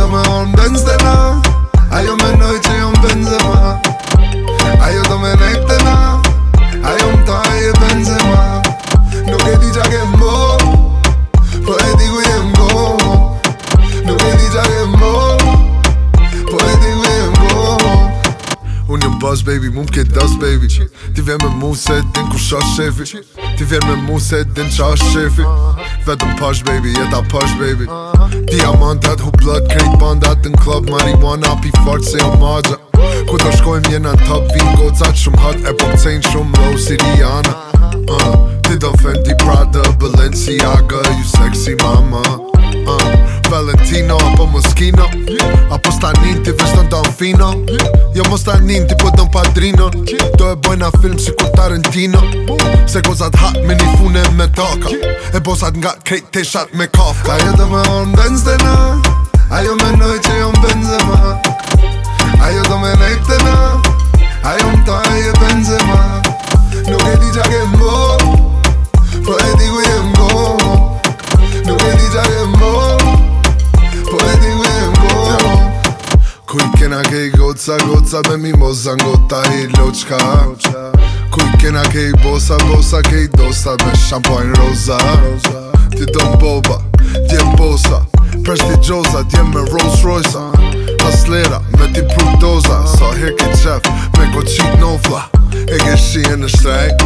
adamı ondan sana bus baby Mu më baby Ti vjen me muse, se din ku shash shefi Ti vjen me muse, se din qa është shefi Vetëm pash baby, jeta pash baby Diamantat hu blood, krejt bandat në club Marijuana pi fart se jo madra Ku të shkojmë jena në top vin gocat Shumë hot e pop cain shumë low siriana uh, Ti do Fendi Prada, Balenciaga, you sexy mama uh, Valentino apo Moschino Apo stanin ti vështë vino Jo mos ta njën ti pëtën po padrino Do e bojna film si kur Tarantino Se gozat hat me një fune me taka E bosat nga krejt te shat me kafka Ajo do me on benzdena Ajo me noj që jo m'benzema Ajo do me nejtena Ajo m'ta e je benzema Nuk e di gjak e mbo kena kej goca, goca me mi moza ngota i loqka Kuj kena kej bosa, bosa kej dosa me shampojn roza Ti do boba, djem bosa, presh ti gjoza, djem me Rolls Royce Haslera, me ti prudoza, sa her ke qef, me ko qit no fla E ke shien në shtrejt,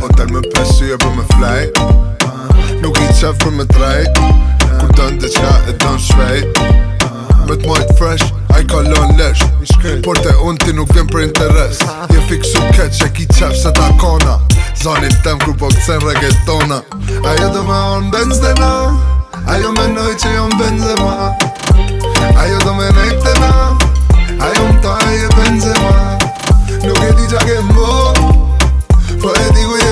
hotel me pesu e për me flejt Nuk i qef për me trejt, ku dën dhe qka e dën shvejt me t'majt fresh A i kalon lesh Por të unë ti nuk vjen për interes Je fiksu keq e ki qef se ta kona Zonin tem kur po këtësen reggaetona A jo do me on Benzema A jo me noj që jo Benzema A jo do me nejt të na A jo më ta e Benzema Nuk e di qa ke mbo Po e di ku jo